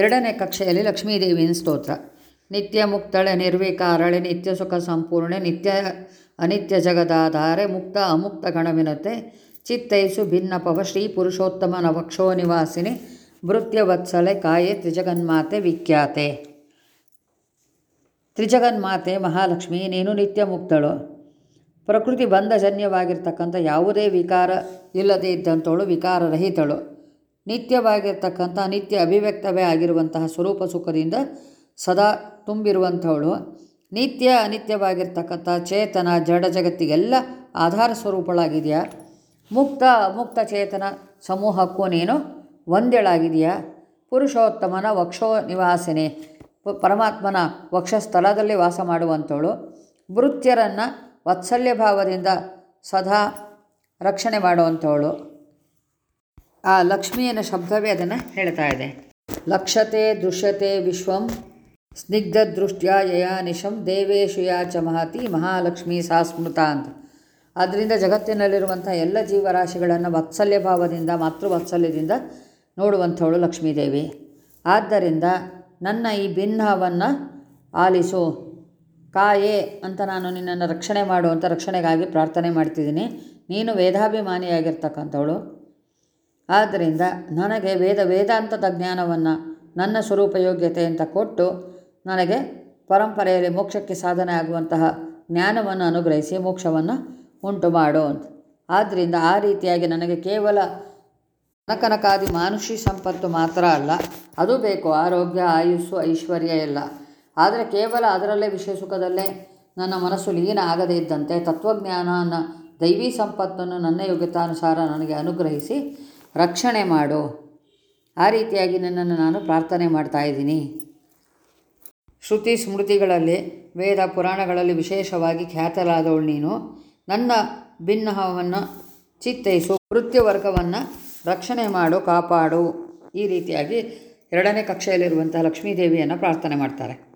ಎರಡನೇ ಕಕ್ಷೆಯಲ್ಲಿ ಲಕ್ಷ್ಮೀದೇವಿಯ ಸ್ತೋತ್ರ. ನಿತ್ಯ ಮುಕ್ತಳೆ, ನಿರ್ವಿಕಾರಳೆ, ನಿತ್ಯ ಸುಖ ಸಂಪೂರ್ಣೆ, ನಿತ್ಯ ಅನಿತ್ಯ ಜಗದಾಧಾರೆ, ಮುಕ್ತ ಅಮುಕ್ತ ಗಣವಿನತೆ, ಚಿತ್ತೈಸು ಭಿನ್ನಪವ ಶ್ರೀ ಪುರುಷೋತ್ತಮ ನವಕ್ಷೋ ನಿವಾಸಿನಿ ಭೃತ್ಯ ವತ್ಸಲೆ ಕಾಯೆ ತ್ರಿಜಗನ್ಮಾತೆ ವಿಖ್ಯಾತೆ. ತ್ರಿಜಗನ್ಮಾತೆ ಮಹಾಲಕ್ಷ್ಮಿ, ನೀನು ನಿತ್ಯ ಮುಕ್ತಳು. ಪ್ರಕೃತಿ ಬಂಧಜನ್ಯವಾಗಿರ್ತಕ್ಕಂಥ ಯಾವುದೇ ವಿಕಾರ ಇಲ್ಲದೇ ಇದ್ದಂಥವಳು ವಿಕಾರರಹಿತಳು. ನಿತ್ಯವಾಗಿರ್ತಕ್ಕಂಥ ನಿತ್ಯ ಅಭಿವ್ಯಕ್ತವೇ ಆಗಿರುವಂತಹ ಸ್ವರೂಪ ಸುಖದಿಂದ ಸದಾ ತುಂಬಿರುವಂಥವಳು. ನಿತ್ಯ ಅನಿತ್ಯವಾಗಿರ್ತಕ್ಕಂಥ ಚೇತನ, ಜಡ ಜಗತ್ತಿಗೆಲ್ಲ ಆಧಾರ ಸ್ವರೂಪಳಾಗಿದೆಯಾ? ಮುಕ್ತ, ಅಮುಕ್ತ ಚೇತನ ಸಮೂಹಕ್ಕೂ ನೀನು ಒಂದೇಳಾಗಿದೆಯಾ ಪುರುಷೋತ್ತಮನ ವಕ್ಷೋ ನಿವಾಸಿನಿ ಪರಮಾತ್ಮನ ವಕ್ಷಸ್ಥಳದಲ್ಲಿ ವಾಸ ಮಾಡುವಂಥವಳು. ಭೃತ್ಯರನ್ನು ವಾತ್ಸಲ್ಯ ಭಾವದಿಂದ ಸದಾ ರಕ್ಷಣೆ ಮಾಡುವಂಥವಳು. ಆ ಲಕ್ಷ್ಮಿಯನ ಶಬ್ದವೇ ಅದನ್ನು ಹೇಳ್ತಾ ಇದೆ. ಲಕ್ಷತೆ ದೃಶ್ಯತೆ ವಿಶ್ವಂ ಸ್ನಿಗ್ಧ ದೃಷ್ಟ್ಯ ಯಯಾನಿಶಂ ದೇವೇಶು ಯಾಚ ಮಹತಿ ಮಹಾಲಕ್ಷ್ಮಿ ಸಾ ಸ್ಮೃತ ಅಂತ. ಆದ್ದರಿಂದ ಜಗತ್ತಿನಲ್ಲಿರುವಂಥ ಎಲ್ಲ ಜೀವರಾಶಿಗಳನ್ನು ವಾತ್ಸಲ್ಯ ಭಾವದಿಂದ, ಮಾತೃವಾತ್ಸಲ್ಯದಿಂದ ನೋಡುವಂಥವಳು ಲಕ್ಷ್ಮೀದೇವಿ. ಆದ್ದರಿಂದ ನನ್ನ ಈ ಭಿನ್ನವನ್ನು ಆಲಿಸು. ಕಾಯೇ ಅಂತ ನಾನು ನಿನ್ನನ್ನು ರಕ್ಷಣೆ ಮಾಡು ಅಂತ ರಕ್ಷಣೆಗಾಗಿ ಪ್ರಾರ್ಥನೆ ಮಾಡ್ತಿದ್ದೀನಿ. ನೀನು ವೇದಾಭಿಮಾನಿಯಾಗಿರ್ತಕ್ಕಂಥವಳು. ಆದ್ದರಿಂದ ನನಗೆ ವೇದ ವೇದಾಂತದ ಜ್ಞಾನವನ್ನು ನನ್ನ ಸ್ವರೂಪ ಯೋಗ್ಯತೆ ಅಂತ ಕೊಟ್ಟು ನನಗೆ ಪರಂಪರೆಯಲ್ಲಿ ಮೋಕ್ಷಕ್ಕೆ ಸಾಧನೆ ಆಗುವಂತಹ ಜ್ಞಾನವನ್ನು ಅನುಗ್ರಹಿಸಿ ಮೋಕ್ಷವನ್ನು ಉಂಟು ಮಾಡು ಅಂತ. ಆದ್ದರಿಂದ ಆ ರೀತಿಯಾಗಿ ನನಗೆ ಕೇವಲ ಕನಕನಕಾದಿ ಮಾನುಷಿ ಸಂಪತ್ತು ಮಾತ್ರ ಅಲ್ಲ, ಅದು ಬೇಕು ಆರೋಗ್ಯ, ಆಯುಸ್ಸು, ಐಶ್ವರ್ಯ ಎಲ್ಲ. ಆದರೆ ಕೇವಲ ಅದರಲ್ಲೇ ವಿಷಯ ಸುಖದಲ್ಲೇ ನನ್ನ ಮನಸ್ಸು ಲೀನ ಆಗದೇ ಇದ್ದಂತೆ ತತ್ವಜ್ಞಾನನ ದೈವಿ ಸಂಪತ್ತನ್ನು ನನ್ನ ಯೋಗ್ಯತಾನುಸಾರ ನನಗೆ ಅನುಗ್ರಹಿಸಿ ರಕ್ಷಣೆ ಮಾಡು. ಆ ರೀತಿಯಾಗಿ ನನ್ನನ್ನು ನಾನು ಪ್ರಾರ್ಥನೆ ಮಾಡ್ತಾ ಇದ್ದೀನಿ. ಶ್ರುತಿ ಸ್ಮೃತಿಗಳಲ್ಲಿ, ವೇದ ಪುರಾಣಗಳಲ್ಲಿ ವಿಶೇಷವಾಗಿ ಖ್ಯಾತರಾದವಳು ನೀನು. ನನ್ನ ಭಿನ್ನಹವನ್ನು ಚಿತ್ತೈಸು. ಮೃತ್ಯುವರ್ಗವನ್ನು ರಕ್ಷಣೆ ಮಾಡು, ಕಾಪಾಡು. ಈ ರೀತಿಯಾಗಿ ಎರಡನೇ ಕಕ್ಷೆಯಲ್ಲಿರುವಂಥ ಲಕ್ಷ್ಮೀದೇವಿಯನ್ನು ಪ್ರಾರ್ಥನೆ ಮಾಡ್ತಾರೆ.